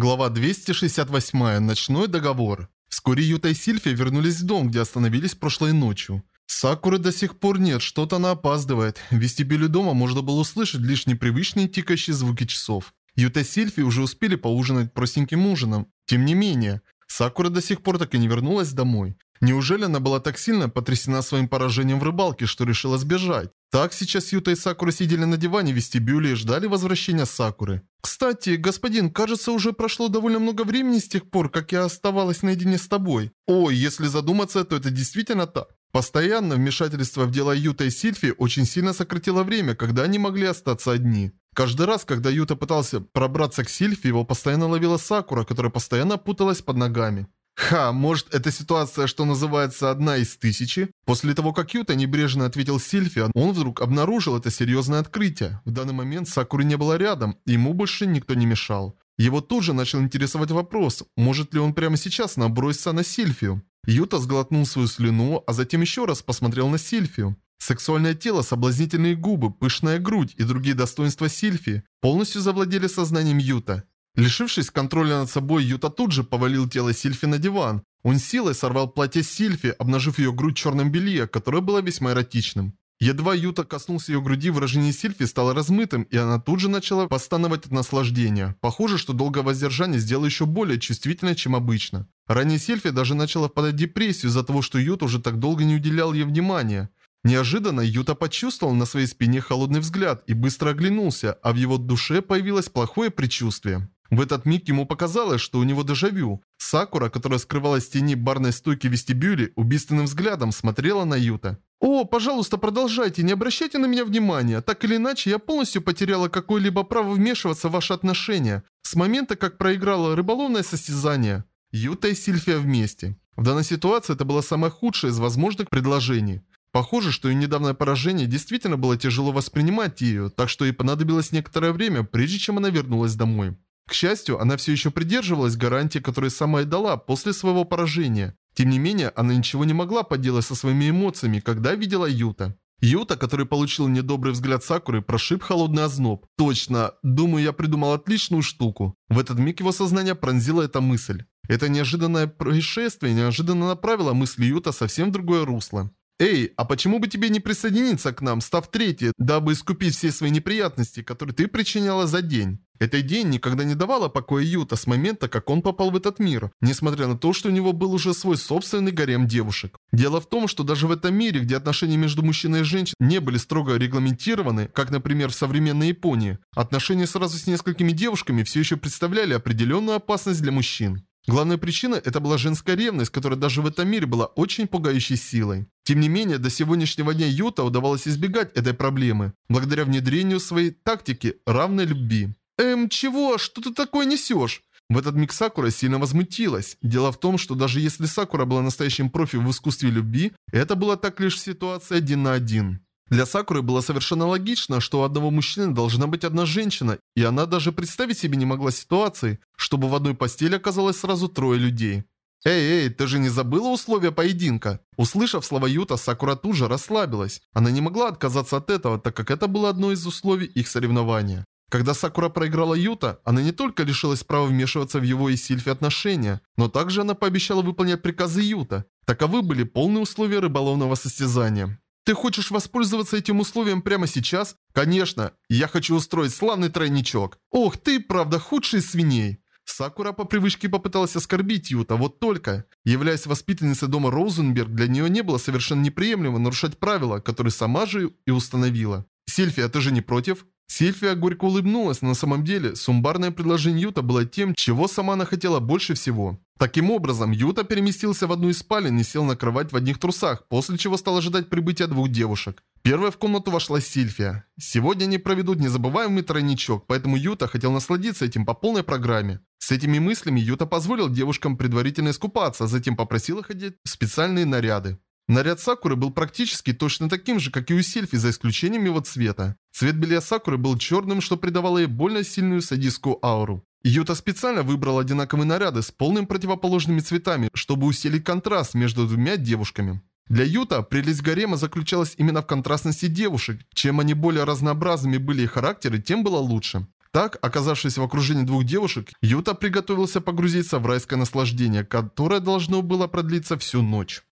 Глава 268. Ночной договор. Вскоре Юта и Сильфия вернулись в дом, где остановились прошлой ночью. Сакуры до сих пор нет, что-то она опаздывает. В вестибюле дома можно было услышать лишь непривычные тикающие звуки часов. Юта и Сильфи уже успели поужинать простеньким ужином. Тем не менее, Сакура до сих пор так и не вернулась домой. Неужели она была так сильно потрясена своим поражением в рыбалке, что решила сбежать? Так сейчас Юта и Сакура сидели на диване в вестибюле и ждали возвращения Сакуры. «Кстати, господин, кажется, уже прошло довольно много времени с тех пор, как я оставалась наедине с тобой. Ой, если задуматься, то это действительно так. Постоянно вмешательство в дела Юта и Сильфи очень сильно сократило время, когда они могли остаться одни. Каждый раз, когда Юта пытался пробраться к Сильфи, его постоянно ловила Сакура, которая постоянно путалась под ногами. Ха, может эта ситуация, что называется, одна из тысячи? После того, как Юта небрежно ответил Сильфи, он вдруг обнаружил это серьезное открытие. В данный момент Сакуры не было рядом, ему больше никто не мешал. Его тут же начал интересовать вопрос, может ли он прямо сейчас наброситься на Сильфию. Юта сглотнул свою слюну, а затем еще раз посмотрел на Сильфию. Сексуальное тело, соблазнительные губы, пышная грудь и другие достоинства Сильфи полностью завладели сознанием Юта. Лишившись контроля над собой, Юта тут же повалил тело Сильфи на диван. Он силой сорвал платье Сильфи, обнажив ее грудь в черном белье, которое было весьма эротичным. Едва Юта коснулся ее груди, выражение Сильфи стало размытым, и она тут же начала постановать от наслаждения. Похоже, что долгое воздержание сделало еще более чувствительной, чем обычно. Ранее Сильфи даже начала впадать в депрессию из-за того, что Юта уже так долго не уделял ей внимания. Неожиданно Юта почувствовал на своей спине холодный взгляд и быстро оглянулся, а в его душе появилось плохое предчувствие. В этот миг ему показалось, что у него дежавю. Сакура, которая скрывалась в тени барной стойки вестибюле, убийственным взглядом смотрела на Юта. «О, пожалуйста, продолжайте, не обращайте на меня внимания. Так или иначе, я полностью потеряла какое-либо право вмешиваться в ваши отношения. С момента, как проиграла рыболовное состязание». Юта и Сильфия вместе. В данной ситуации это было самое худшее из возможных предложений. Похоже, что ее недавнее поражение действительно было тяжело воспринимать ее, так что ей понадобилось некоторое время, прежде чем она вернулась домой. К счастью, она все еще придерживалась гарантии, которую сама и дала после своего поражения. Тем не менее, она ничего не могла поделать со своими эмоциями, когда видела Юта. Юта, который получил недобрый взгляд Сакуры, прошиб холодный озноб. Точно, думаю, я придумал отличную штуку. В этот миг его сознание пронзила эта мысль. Это неожиданное происшествие неожиданно направило мысли Юта совсем в другое русло. «Эй, а почему бы тебе не присоединиться к нам, став третьей, дабы искупить все свои неприятности, которые ты причиняла за день?» Этот день никогда не давала покоя Юта с момента, как он попал в этот мир, несмотря на то, что у него был уже свой собственный гарем девушек. Дело в том, что даже в этом мире, где отношения между мужчиной и женщиной не были строго регламентированы, как, например, в современной Японии, отношения сразу с несколькими девушками все еще представляли определенную опасность для мужчин. Главная причина – это была женская ревность, которая даже в этом мире была очень пугающей силой. Тем не менее, до сегодняшнего дня Юта удавалось избегать этой проблемы, благодаря внедрению своей тактики равной любви. «Эм, чего? Что ты такое несешь?» В этот миг Сакура сильно возмутилась. Дело в том, что даже если Сакура была настоящим профи в искусстве любви, это была так лишь ситуация один на один. Для Сакуры было совершенно логично, что у одного мужчины должна быть одна женщина, и она даже представить себе не могла ситуации, чтобы в одной постели оказалось сразу трое людей. «Эй, эй, ты же не забыла условия поединка?» Услышав слова Юта, Сакура тут же расслабилась. Она не могла отказаться от этого, так как это было одно из условий их соревнования. Когда Сакура проиграла Юта, она не только лишилась права вмешиваться в его и Сильфи отношения, но также она пообещала выполнять приказы Юта. Таковы были полные условия рыболовного состязания. Ты хочешь воспользоваться этим условием прямо сейчас? Конечно, я хочу устроить славный тройничок. Ох, ты, правда, худший свиней. Сакура по привычке попыталась оскорбить Юта, вот только. Являясь воспитанницей дома Роузенберг, для нее не было совершенно неприемлемо нарушать правила, которые сама же и установила. Сильфия, ты же не против? Сильфия горько улыбнулась, на самом деле сумбарное предложение Юта было тем, чего сама она хотела больше всего. Таким образом, Юта переместился в одну из спален и сел на кровать в одних трусах, после чего стал ожидать прибытия двух девушек. Первая в комнату вошла Сильфия. Сегодня они проведут незабываемый тройничок, поэтому Юта хотел насладиться этим по полной программе. С этими мыслями Юта позволил девушкам предварительно искупаться, а затем попросил их одеть специальные наряды. Наряд Сакуры был практически точно таким же, как и у Сильфи, за исключением его цвета. Цвет белья Сакуры был черным, что придавало ей больно сильную садистскую ауру. Юта специально выбрал одинаковые наряды с полным противоположными цветами, чтобы усилить контраст между двумя девушками. Для Юта прелесть гарема заключалась именно в контрастности девушек. Чем они более разнообразными были их характеры, тем было лучше. Так, оказавшись в окружении двух девушек, Юта приготовился погрузиться в райское наслаждение, которое должно было продлиться всю ночь.